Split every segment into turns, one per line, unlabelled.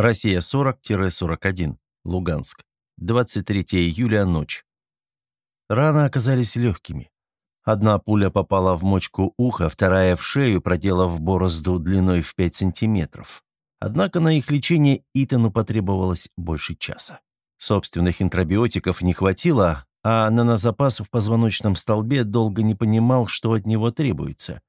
Россия 40-41. Луганск. 23 июля, ночь. Раны оказались легкими. Одна пуля попала в мочку уха, вторая в шею, проделав борозду длиной в 5 сантиметров. Однако на их лечение Итану потребовалось больше часа. Собственных интробиотиков не хватило, а нанозапас в позвоночном столбе долго не понимал, что от него требуется.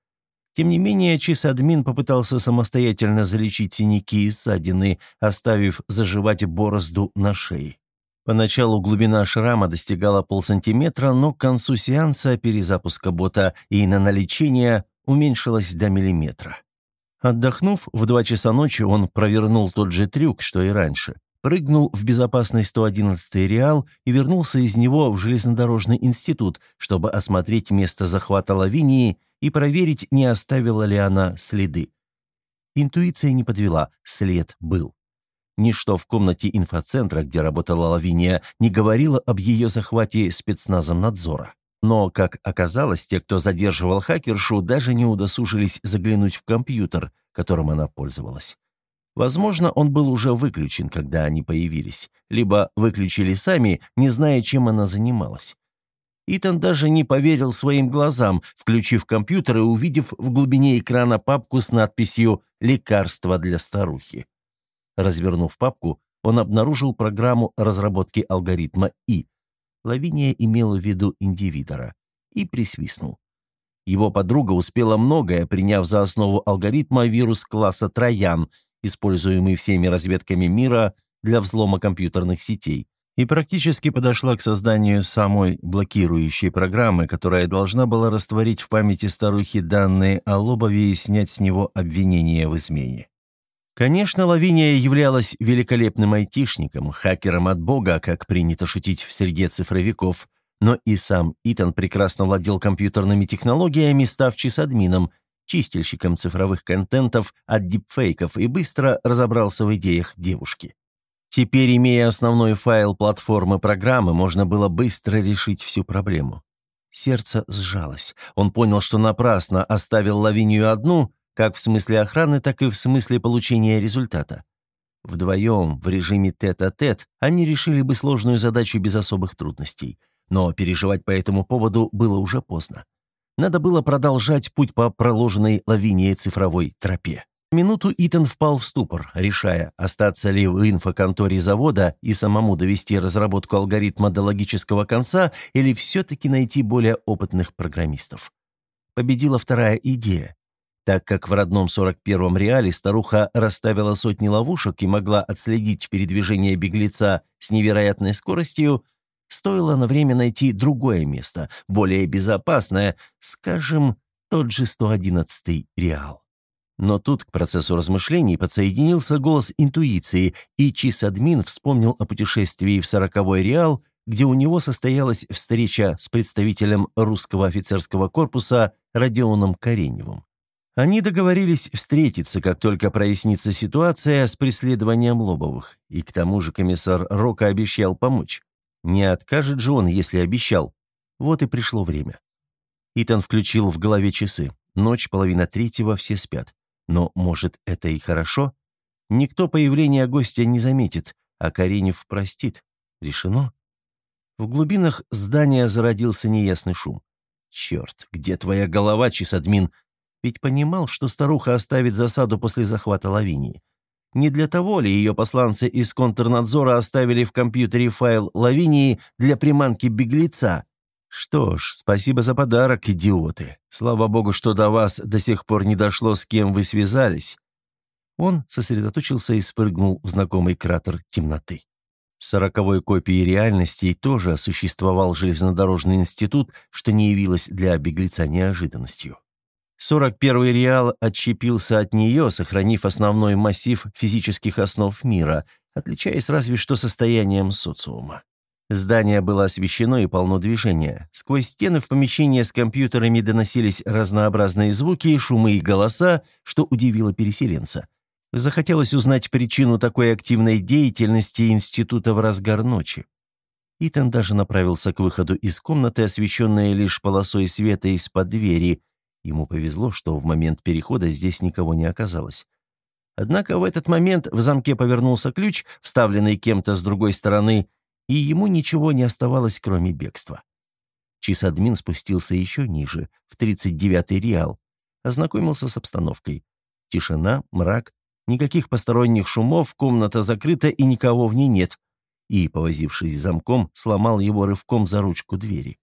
Тем не менее, Чис-админ попытался самостоятельно залечить синяки и ссадины, оставив заживать борозду на шее. Поначалу глубина шрама достигала полсантиметра, но к концу сеанса перезапуска бота и нанолечения уменьшилась до миллиметра. Отдохнув, в два часа ночи он провернул тот же трюк, что и раньше. Прыгнул в безопасный 111-й Реал и вернулся из него в железнодорожный институт, чтобы осмотреть место захвата Лавинии и проверить, не оставила ли она следы. Интуиция не подвела, след был. Ничто в комнате инфоцентра, где работала Лавиния, не говорило об ее захвате спецназом надзора. Но, как оказалось, те, кто задерживал хакершу, даже не удосужились заглянуть в компьютер, которым она пользовалась. Возможно, он был уже выключен, когда они появились, либо выключили сами, не зная, чем она занималась. Итан даже не поверил своим глазам, включив компьютер и увидев в глубине экрана папку с надписью «Лекарство для старухи». Развернув папку, он обнаружил программу разработки алгоритма И. Лавиния имела в виду индивидора. И присвистнул. Его подруга успела многое, приняв за основу алгоритма вирус класса Троян, используемый всеми разведками мира для взлома компьютерных сетей и практически подошла к созданию самой блокирующей программы, которая должна была растворить в памяти старухи данные о Лобове и снять с него обвинение в измене. Конечно, Лавиния являлась великолепным айтишником, хакером от бога, как принято шутить в среде цифровиков, но и сам Итан прекрасно владел компьютерными технологиями, став чисадмином, чистильщиком цифровых контентов от дипфейков и быстро разобрался в идеях девушки. Теперь, имея основной файл платформы программы, можно было быстро решить всю проблему. Сердце сжалось. Он понял, что напрасно оставил Лавинию одну, как в смысле охраны, так и в смысле получения результата. Вдвоем, в режиме тет-а-тет, -тет, они решили бы сложную задачу без особых трудностей. Но переживать по этому поводу было уже поздно. Надо было продолжать путь по проложенной лавине цифровой тропе. Минуту Итан впал в ступор, решая, остаться ли в инфоконторе завода и самому довести разработку алгоритма до логического конца или все-таки найти более опытных программистов. Победила вторая идея. Так как в родном 41-м реале старуха расставила сотни ловушек и могла отследить передвижение беглеца с невероятной скоростью, стоило на время найти другое место, более безопасное, скажем, тот же 111-й реал. Но тут к процессу размышлений подсоединился голос интуиции, и Чис-админ вспомнил о путешествии в сороковой Реал, где у него состоялась встреча с представителем русского офицерского корпуса Родионом Кареневым. Они договорились встретиться, как только прояснится ситуация с преследованием Лобовых, и к тому же комиссар Рока обещал помочь. Не откажет же он, если обещал. Вот и пришло время. Итан включил в голове часы. Ночь, половина третьего, все спят. Но, может, это и хорошо? Никто появления гостя не заметит, а Каренев простит. Решено? В глубинах здания зародился неясный шум. «Черт, где твоя голова, Чисадмин?» Ведь понимал, что старуха оставит засаду после захвата Лавинии. Не для того ли ее посланцы из контрнадзора оставили в компьютере файл Лавинии для приманки беглеца? «Что ж, спасибо за подарок, идиоты. Слава богу, что до вас до сих пор не дошло, с кем вы связались». Он сосредоточился и спрыгнул в знакомый кратер темноты. В сороковой копии реальности тоже существовал железнодорожный институт, что не явилось для беглеца неожиданностью. 41-й реал отщепился от нее, сохранив основной массив физических основ мира, отличаясь разве что состоянием социума. Здание было освещено и полно движения. Сквозь стены в помещение с компьютерами доносились разнообразные звуки, шумы и голоса, что удивило переселенца. Захотелось узнать причину такой активной деятельности института в разгар ночи. Итан даже направился к выходу из комнаты, освещенной лишь полосой света из-под двери. Ему повезло, что в момент перехода здесь никого не оказалось. Однако в этот момент в замке повернулся ключ, вставленный кем-то с другой стороны, и ему ничего не оставалось, кроме бегства. Чисадмин спустился еще ниже, в 39-й реал, ознакомился с обстановкой. Тишина, мрак, никаких посторонних шумов, комната закрыта и никого в ней нет. И, повозившись замком, сломал его рывком за ручку двери.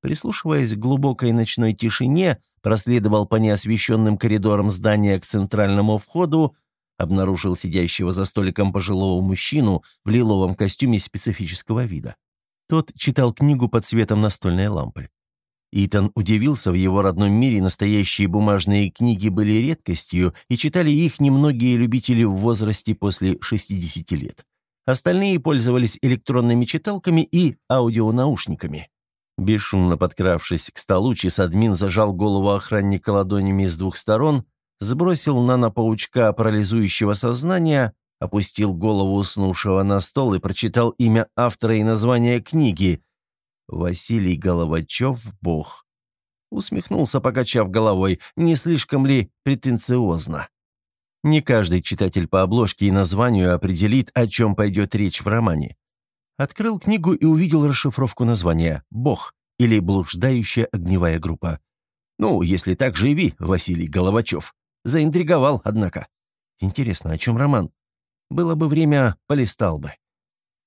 Прислушиваясь к глубокой ночной тишине, проследовал по неосвещенным коридорам здания к центральному входу, обнаружил сидящего за столиком пожилого мужчину в лиловом костюме специфического вида. Тот читал книгу под светом настольной лампы. Итан удивился, в его родном мире настоящие бумажные книги были редкостью, и читали их немногие любители в возрасте после 60 лет. Остальные пользовались электронными читалками и аудионаушниками. Бесшумно подкравшись к столу, чисадмин зажал голову охранника ладонями с двух сторон, сбросил нано-паучка парализующего сознания, опустил голову уснувшего на стол и прочитал имя автора и название книги «Василий Головачев, Бог». Усмехнулся, покачав головой, не слишком ли претенциозно. Не каждый читатель по обложке и названию определит, о чем пойдет речь в романе. Открыл книгу и увидел расшифровку названия «Бог» или «Блуждающая огневая группа». Ну, если так, живи, Василий Головачев. Заинтриговал, однако. Интересно, о чем роман? Было бы время, полистал бы.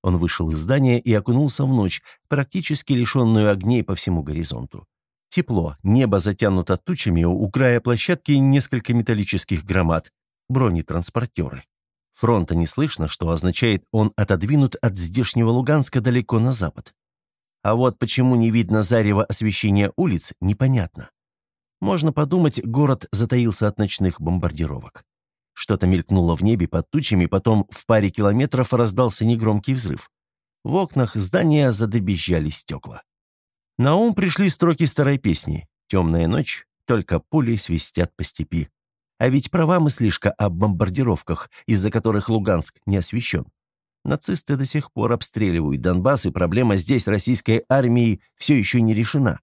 Он вышел из здания и окунулся в ночь, практически лишенную огней по всему горизонту. Тепло, небо затянуто тучами, у края площадки несколько металлических громад, бронетранспортеры. Фронта не слышно, что означает, он отодвинут от здешнего Луганска далеко на запад. А вот почему не видно зарево освещения улиц, непонятно. Можно подумать, город затаился от ночных бомбардировок. Что-то мелькнуло в небе под тучами, потом в паре километров раздался негромкий взрыв. В окнах здания задобезжали стекла. На ум пришли строки старой песни «Темная ночь, только пули свистят по степи». А ведь права мыслишка о бомбардировках, из-за которых Луганск не освещен. Нацисты до сих пор обстреливают Донбасс, и проблема здесь российской армии все еще не решена.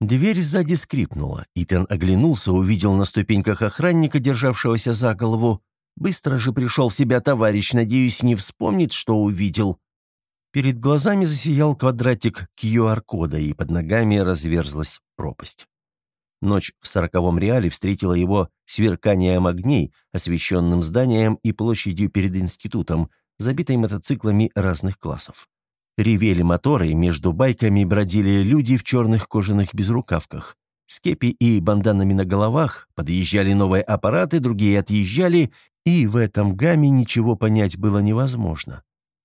Дверь сзади скрипнула. Итан оглянулся, увидел на ступеньках охранника, державшегося за голову. Быстро же пришел в себя товарищ, надеюсь, не вспомнит, что увидел. Перед глазами засиял квадратик QR-кода, и под ногами разверзлась пропасть. Ночь в сороковом реале встретила его сверканием огней, освещенным зданием и площадью перед институтом, забитой мотоциклами разных классов. Ревели моторы, между байками бродили люди в черных кожаных безрукавках. С кепи и банданами на головах подъезжали новые аппараты, другие отъезжали, и в этом гамме ничего понять было невозможно.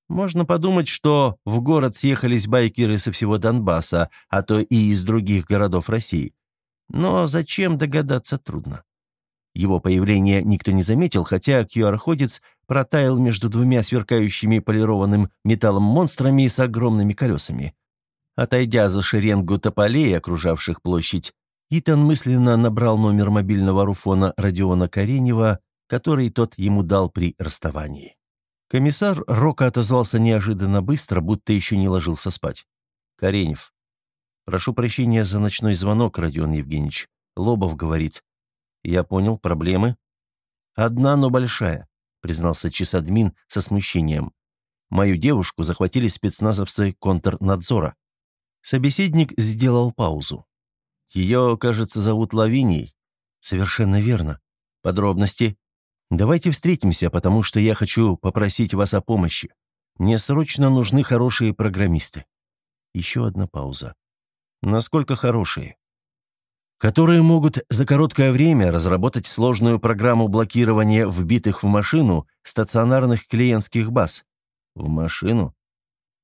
Можно подумать, что в город съехались байкеры со всего Донбасса, а то и из других городов России. Но зачем догадаться трудно. Его появление никто не заметил, хотя QR-ходец протаял между двумя сверкающими полированным металлом монстрами с огромными колесами. Отойдя за шеренгу тополей, окружавших площадь, Итан мысленно набрал номер мобильного руфона Родиона Каренева, который тот ему дал при расставании. Комиссар Рока отозвался неожиданно быстро, будто еще не ложился спать. «Каренев. Прошу прощения за ночной звонок, Родион Евгеньевич. Лобов говорит. Я понял, проблемы. Одна, но большая. — признался чисадмин со смущением. «Мою девушку захватили спецназовцы контрнадзора». Собеседник сделал паузу. «Ее, кажется, зовут Лавинией». «Совершенно верно. Подробности?» «Давайте встретимся, потому что я хочу попросить вас о помощи. Мне срочно нужны хорошие программисты». Еще одна пауза. «Насколько хорошие?» которые могут за короткое время разработать сложную программу блокирования вбитых в машину стационарных клиентских баз. В машину?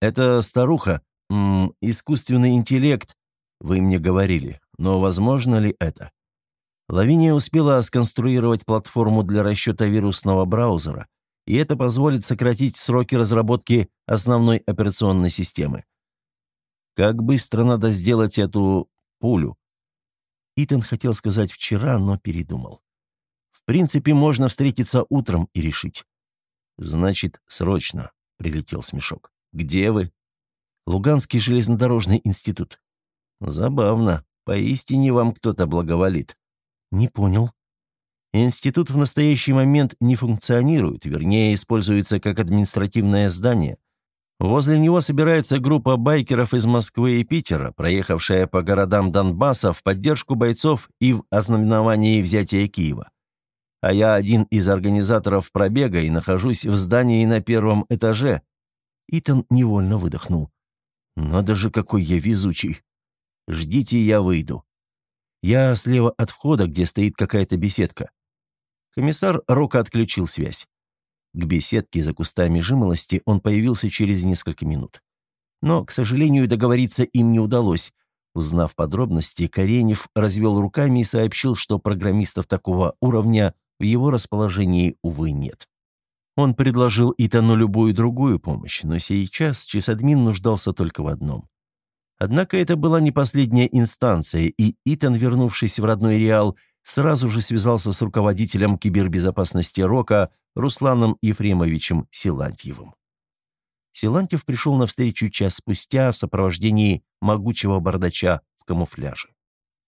Это старуха, м -м, искусственный интеллект, вы мне говорили, но возможно ли это? Лавиния успела сконструировать платформу для расчета вирусного браузера, и это позволит сократить сроки разработки основной операционной системы. Как быстро надо сделать эту пулю? Итан хотел сказать вчера, но передумал. В принципе, можно встретиться утром и решить. «Значит, срочно», — прилетел смешок. «Где вы?» «Луганский железнодорожный институт». «Забавно. Поистине вам кто-то благоволит». «Не понял». Институт в настоящий момент не функционирует, вернее, используется как административное здание. Возле него собирается группа байкеров из Москвы и Питера, проехавшая по городам Донбасса в поддержку бойцов и в ознаменовании взятия Киева. А я один из организаторов пробега и нахожусь в здании на первом этаже. Итан невольно выдохнул. «Надо же, какой я везучий! Ждите, я выйду. Я слева от входа, где стоит какая-то беседка. Комиссар Рока отключил связь. К беседке за кустами жимолости он появился через несколько минут. Но, к сожалению, договориться им не удалось. Узнав подробности, Каренев развел руками и сообщил, что программистов такого уровня в его расположении, увы, нет. Он предложил Итану любую другую помощь, но сейчас чесадмин нуждался только в одном. Однако это была не последняя инстанция, и Итан, вернувшись в родной Реал, сразу же связался с руководителем кибербезопасности РОКа Русланом Ефремовичем Силантьевым. Силантьев пришел на встречу час спустя в сопровождении могучего бардача в камуфляже.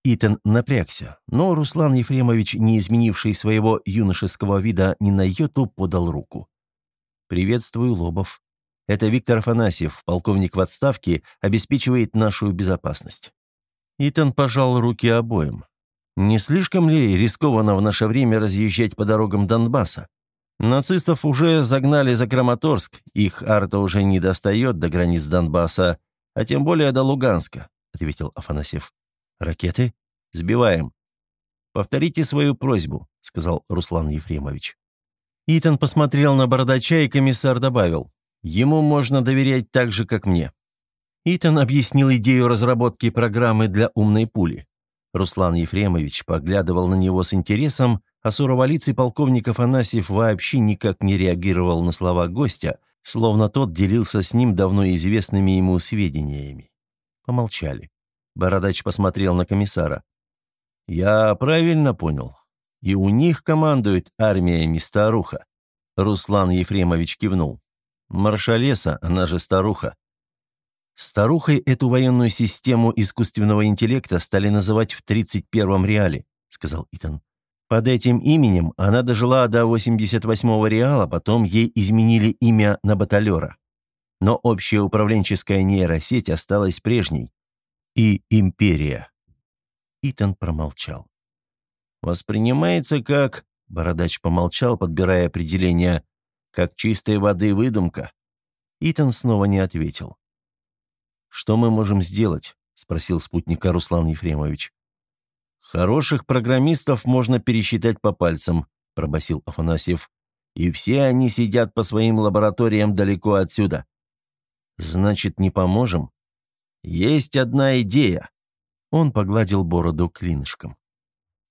Итан напрягся, но Руслан Ефремович, не изменивший своего юношеского вида ни на йоту, подал руку. «Приветствую, Лобов. Это Виктор Афанасьев, полковник в отставке, обеспечивает нашу безопасность». Итан пожал руки обоим. Не слишком ли рискованно в наше время разъезжать по дорогам Донбасса? Нацистов уже загнали за Краматорск, их арта уже не достает до границ Донбасса, а тем более до Луганска», — ответил Афанасьев. «Ракеты? Сбиваем». «Повторите свою просьбу», — сказал Руслан Ефремович. Итан посмотрел на бородача, и комиссар добавил, «Ему можно доверять так же, как мне». Итан объяснил идею разработки программы для умной пули. Руслан Ефремович поглядывал на него с интересом, а суроволицый полковник Афанасьев вообще никак не реагировал на слова гостя, словно тот делился с ним давно известными ему сведениями. Помолчали. Бородач посмотрел на комиссара. «Я правильно понял. И у них командует армиями старуха». Руслан Ефремович кивнул. «Маршалеса, она же старуха. Старухой эту военную систему искусственного интеллекта стали называть в 31-м реале, сказал Итан. Под этим именем она дожила до 88-го реала, потом ей изменили имя на баталера. Но общая управленческая нейросеть осталась прежней. И империя. Итан промолчал. «Воспринимается как...» — Бородач помолчал, подбирая определение. «Как чистой воды выдумка». Итан снова не ответил. «Что мы можем сделать?» – спросил спутника Руслан Ефремович. «Хороших программистов можно пересчитать по пальцам», – пробасил Афанасьев. «И все они сидят по своим лабораториям далеко отсюда». «Значит, не поможем?» «Есть одна идея». Он погладил бороду клинышком.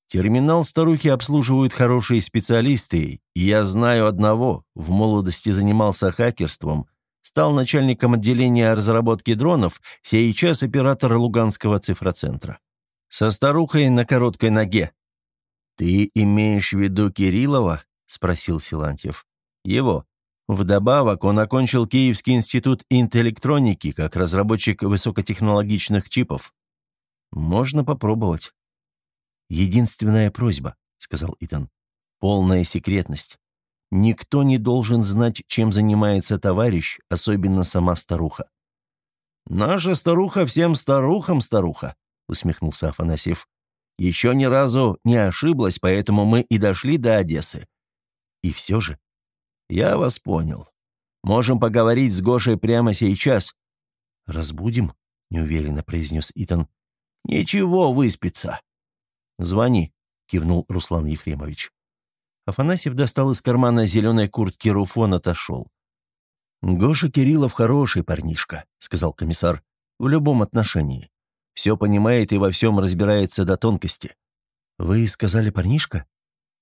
«Терминал старухи обслуживают хорошие специалисты, и я знаю одного, в молодости занимался хакерством, стал начальником отделения разработки дронов, сейчас оператор Луганского цифроцентра. Со старухой на короткой ноге. «Ты имеешь в виду Кириллова?» – спросил Силантьев. «Его. Вдобавок он окончил Киевский институт интеллектроники как разработчик высокотехнологичных чипов. Можно попробовать». «Единственная просьба», – сказал Итан. «Полная секретность. Никто не должен знать, чем занимается товарищ, особенно сама старуха. «Наша старуха всем старухам старуха», — усмехнулся Афанасьев. «Еще ни разу не ошиблась, поэтому мы и дошли до Одессы». «И все же?» «Я вас понял. Можем поговорить с Гошей прямо сейчас». «Разбудим?» — неуверенно произнес Итан. «Ничего, выспится». «Звони», — кивнул Руслан Ефремович. Афанасьев достал из кармана зеленой куртки Руфон, отошел. «Гоша Кириллов хороший парнишка», — сказал комиссар, — «в любом отношении. Все понимает и во всем разбирается до тонкости». «Вы сказали парнишка?»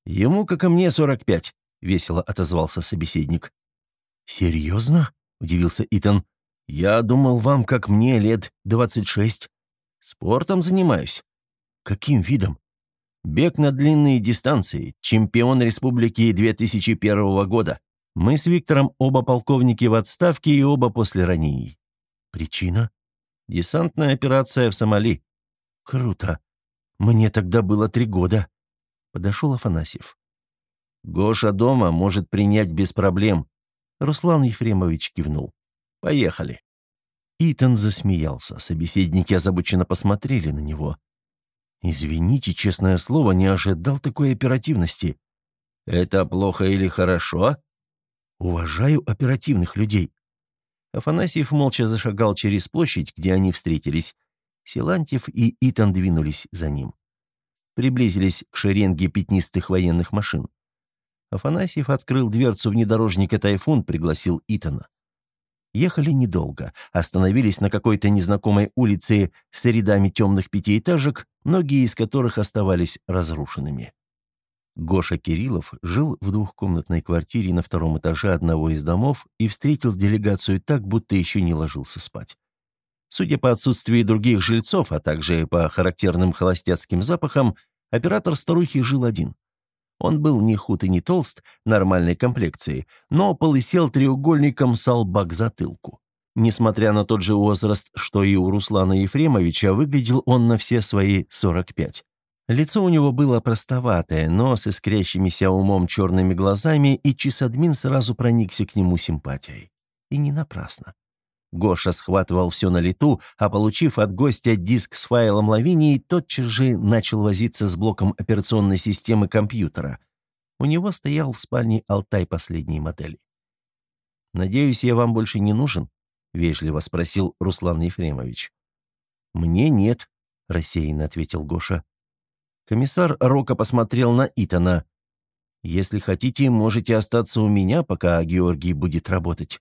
«Ему, как и мне, сорок пять», — весело отозвался собеседник. «Серьезно?» — удивился Итан. «Я думал, вам, как мне, лет двадцать шесть. Спортом занимаюсь». «Каким видом?» Бег на длинные дистанции, чемпион республики 2001 года. Мы с Виктором оба полковники в отставке и оба после ранений. Причина? Десантная операция в Сомали. Круто. Мне тогда было три года. Подошел Афанасьев. Гоша дома может принять без проблем». Руслан Ефремович кивнул. «Поехали». Итан засмеялся. Собеседники озабоченно посмотрели на него. «Извините, честное слово, не ожидал такой оперативности». «Это плохо или хорошо?» «Уважаю оперативных людей». Афанасьев молча зашагал через площадь, где они встретились. Силантьев и Итан двинулись за ним. Приблизились к шеренге пятнистых военных машин. Афанасьев открыл дверцу внедорожника «Тайфун», пригласил Итана. Ехали недолго, остановились на какой-то незнакомой улице с рядами темных пятиэтажек, многие из которых оставались разрушенными. Гоша Кириллов жил в двухкомнатной квартире на втором этаже одного из домов и встретил делегацию так, будто еще не ложился спать. Судя по отсутствию других жильцов, а также по характерным холостяцким запахам, оператор старухи жил один. Он был не худ и не толст, нормальной комплекции, но полысел треугольником с лба к затылку. Несмотря на тот же возраст, что и у Руслана Ефремовича, выглядел он на все свои 45. Лицо у него было простоватое, но с искрящимися умом черными глазами, и Чисадмин сразу проникся к нему симпатией. И не напрасно. Гоша схватывал все на лету, а получив от гостя диск с файлом Лавинии, тотчас же начал возиться с блоком операционной системы компьютера. У него стоял в спальне Алтай последней модели. «Надеюсь, я вам больше не нужен?» — вежливо спросил Руслан Ефремович. «Мне нет», — рассеянно ответил Гоша. Комиссар Рока посмотрел на Итана. «Если хотите, можете остаться у меня, пока Георгий будет работать».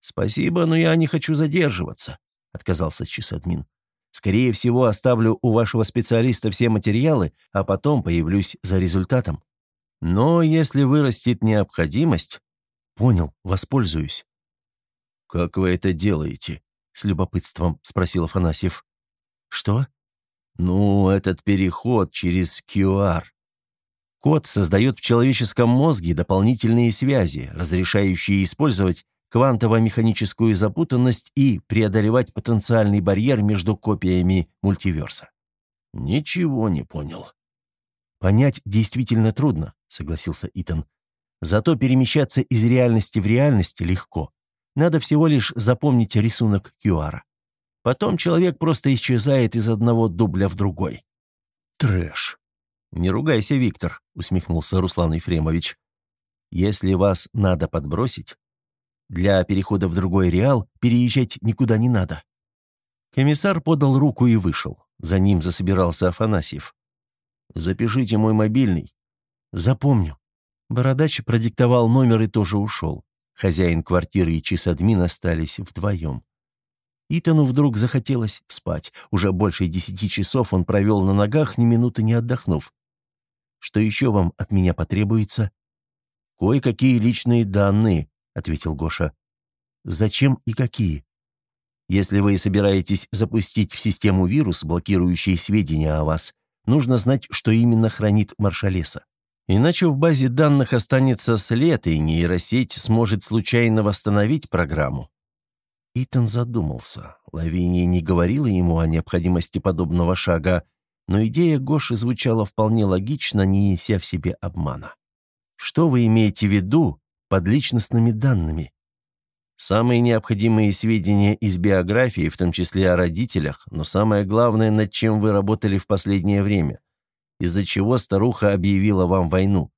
«Спасибо, но я не хочу задерживаться», — отказался чисадмин. «Скорее всего, оставлю у вашего специалиста все материалы, а потом появлюсь за результатом. Но если вырастет необходимость...» «Понял, воспользуюсь». «Как вы это делаете?» — с любопытством спросил Афанасьев. «Что?» «Ну, этот переход через QR. Код создает в человеческом мозге дополнительные связи, разрешающие использовать квантово-механическую запутанность и преодолевать потенциальный барьер между копиями мультиверса. Ничего не понял. Понять действительно трудно, согласился Итан. Зато перемещаться из реальности в реальность легко. Надо всего лишь запомнить рисунок QR. Потом человек просто исчезает из одного дубля в другой. Трэш. Не ругайся, Виктор, усмехнулся Руслан Ефремович. Если вас надо подбросить, для перехода в другой реал переезжать никуда не надо. Комиссар подал руку и вышел. За ним засобирался Афанасьев. «Запишите мой мобильный». «Запомню». Бородач продиктовал номер и тоже ушел. Хозяин квартиры и чисадмин остались вдвоем. Итану вдруг захотелось спать. Уже больше десяти часов он провел на ногах, ни минуты не отдохнув. «Что еще вам от меня потребуется?» «Кое-какие личные данные», — ответил Гоша. «Зачем и какие?» «Если вы собираетесь запустить в систему вирус, блокирующий сведения о вас, нужно знать, что именно хранит маршалеса. Иначе в базе данных останется след, и нейросеть сможет случайно восстановить программу». Итан задумался. Лавиния не говорила ему о необходимости подобного шага, но идея Гоши звучала вполне логично, не неся в себе обмана. «Что вы имеете в виду, под личностными данными. Самые необходимые сведения из биографии, в том числе о родителях, но самое главное, над чем вы работали в последнее время, из-за чего старуха объявила вам войну.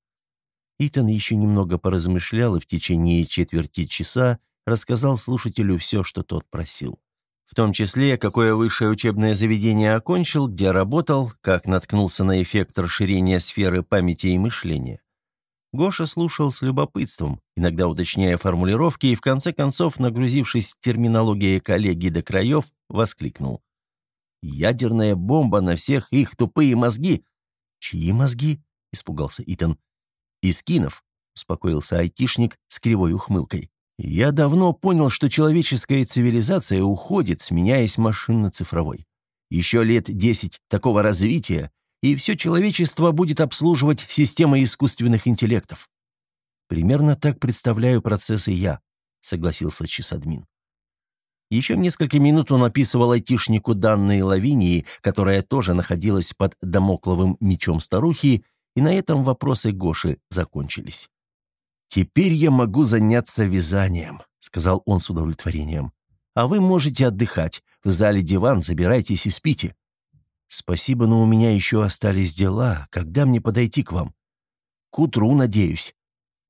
Итан еще немного поразмышлял и в течение четверти часа рассказал слушателю все, что тот просил. В том числе, какое высшее учебное заведение окончил, где работал, как наткнулся на эффект расширения сферы памяти и мышления. Гоша слушал с любопытством, иногда уточняя формулировки, и в конце концов, нагрузившись терминологией коллеги до краев, воскликнул. «Ядерная бомба на всех их тупые мозги!» «Чьи мозги?» – испугался Итан. «Искинов», – успокоился айтишник с кривой ухмылкой. «Я давно понял, что человеческая цивилизация уходит, сменяясь машинно-цифровой. Еще лет десять такого развития, и все человечество будет обслуживать система искусственных интеллектов. Примерно так представляю процессы я, согласился чисадмин. Еще несколько минут он описывал айтишнику данные Лавинии, которая тоже находилась под домокловым мечом старухи, и на этом вопросы Гоши закончились. «Теперь я могу заняться вязанием», — сказал он с удовлетворением. «А вы можете отдыхать. В зале диван, забирайтесь и спите». «Спасибо, но у меня еще остались дела. Когда мне подойти к вам?» «К утру, надеюсь.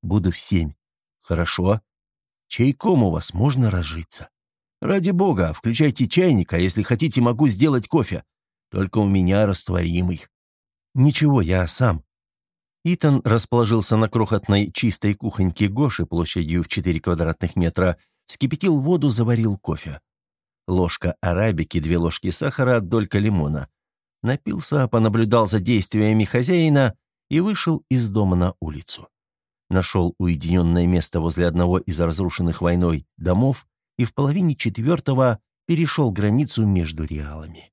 Буду в семь». «Хорошо. Чайком у вас можно разжиться?» «Ради бога, включайте чайник, а если хотите, могу сделать кофе. Только у меня растворимый». «Ничего, я сам». Итан расположился на крохотной чистой кухоньке Гоши площадью в 4 квадратных метра, вскипятил воду, заварил кофе. Ложка арабики, две ложки сахара, долька лимона. Напился, понаблюдал за действиями хозяина и вышел из дома на улицу. Нашел уединенное место возле одного из разрушенных войной домов и в половине четвертого перешел границу между реалами.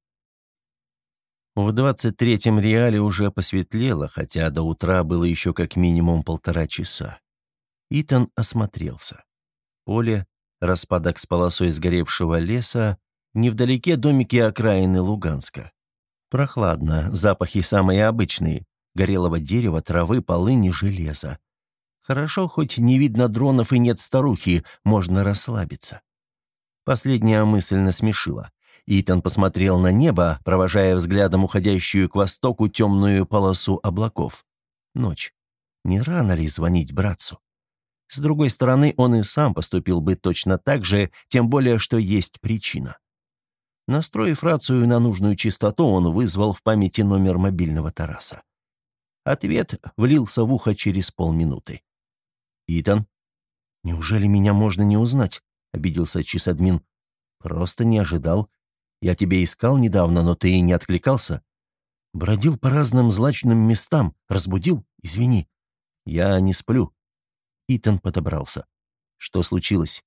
В 23-м реале уже посветлело, хотя до утра было еще как минимум полтора часа. Итан осмотрелся. Поле, распадок с полосой сгоревшего леса, невдалеке домики окраины Луганска. Прохладно, запахи самые обычные. Горелого дерева, травы, полыни, железа. Хорошо, хоть не видно дронов и нет старухи, можно расслабиться. Последняя мысль насмешила. Итан посмотрел на небо, провожая взглядом уходящую к востоку темную полосу облаков. Ночь. Не рано ли звонить братцу? С другой стороны, он и сам поступил бы точно так же, тем более, что есть причина. Настроив рацию на нужную частоту, он вызвал в памяти номер мобильного Тараса. Ответ влился в ухо через полминуты. «Итан?» «Неужели меня можно не узнать?» — обиделся чисадмин. «Просто не ожидал. Я тебя искал недавно, но ты и не откликался. Бродил по разным злачным местам, разбудил, извини. Я не сплю». Итан подобрался. «Что случилось?»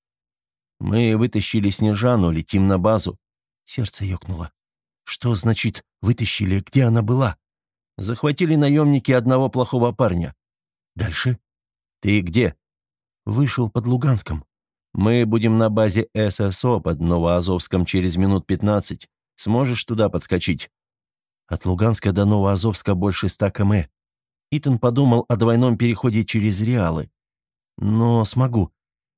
«Мы вытащили Снежану, летим на базу». Сердце ёкнуло. «Что значит «вытащили»? Где она была?» «Захватили наемники одного плохого парня». «Дальше?» «Ты где?» «Вышел под Луганском». Мы будем на базе ССО под Новоазовском через минут 15. Сможешь туда подскочить?» От Луганска до Новоазовска больше ста км. Итан подумал о двойном переходе через Реалы. «Но смогу.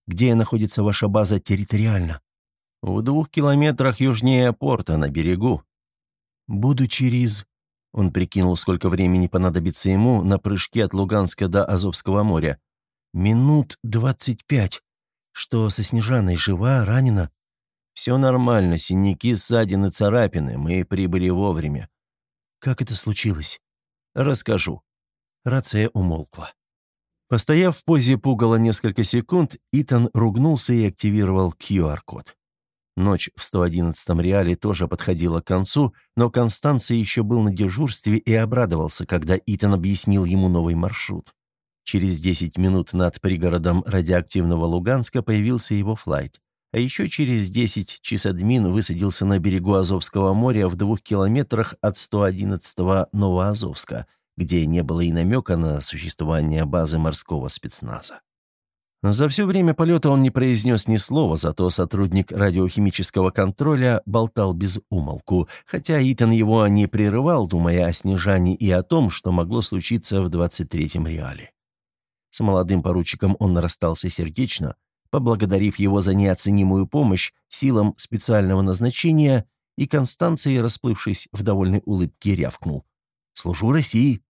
Где находится ваша база территориально?» «В двух километрах южнее порта, на берегу». «Буду через...» Он прикинул, сколько времени понадобится ему на прыжке от Луганска до Азовского моря. «Минут двадцать пять. Что со Снежаной, жива, ранена?» «Все нормально, синяки, ссадины, царапины. Мы прибыли вовремя». «Как это случилось?» «Расскажу». Рация умолкла. Постояв в позе пугала несколько секунд, Итан ругнулся и активировал QR-код. Ночь в 111-м реале тоже подходила к концу, но Констанция еще был на дежурстве и обрадовался, когда Итан объяснил ему новый маршрут. Через 10 минут над пригородом радиоактивного Луганска появился его флайт. А еще через 10 часадмин высадился на берегу Азовского моря в двух километрах от 111-го Новоазовска, где не было и намека на существование базы морского спецназа. За все время полета он не произнес ни слова, зато сотрудник радиохимического контроля болтал без умолку, хотя Итан его не прерывал, думая о Снежане и о том, что могло случиться в 23-м реале. С молодым поручиком он расстался сердечно, поблагодарив его за неоценимую помощь силам специального назначения, и Констанцией, расплывшись в довольной улыбке, рявкнул. «Служу России!»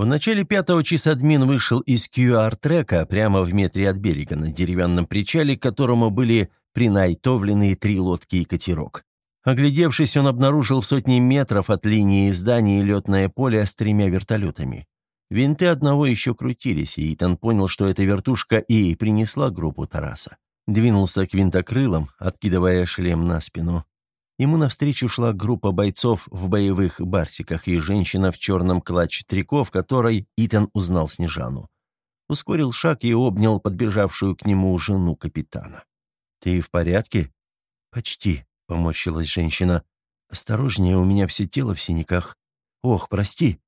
В начале пятого часа админ вышел из QR-трека прямо в метре от берега на деревянном причале, к которому были принайтовлены три лодки и катерок. Оглядевшись, он обнаружил в сотни метров от линии здания летное поле с тремя вертолетами. Винты одного еще крутились, и Итан понял, что эта вертушка и принесла группу Тараса. Двинулся к винтокрылам, откидывая шлем на спину. Ему навстречу шла группа бойцов в боевых барсиках и женщина в черном клатче трико, в которой Итан узнал Снежану. Ускорил шаг и обнял подбежавшую к нему жену капитана. «Ты в порядке?» «Почти», — поморщилась женщина. «Осторожнее, у меня все тело в синяках. Ох, прости».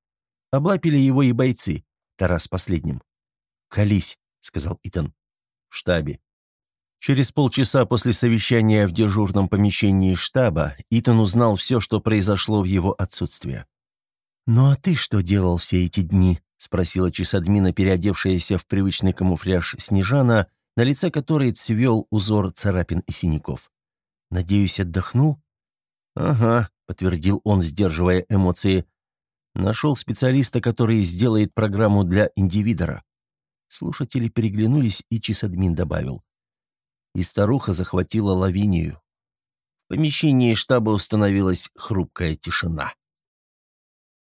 Облапили его и бойцы. Тарас последним. «Колись», — сказал Итан. «В штабе». Через полчаса после совещания в дежурном помещении штаба Итан узнал все, что произошло в его отсутствие. «Ну а ты что делал все эти дни?» — спросила часадмина, переодевшаяся в привычный камуфляж Снежана, на лице которой цвел узор царапин и синяков. «Надеюсь, отдохнул?» «Ага», — подтвердил он, сдерживая эмоции. «Нашел специалиста, который сделает программу для индивидора». Слушатели переглянулись, и чисадмин добавил. И старуха захватила лавинию. В помещении штаба установилась хрупкая тишина.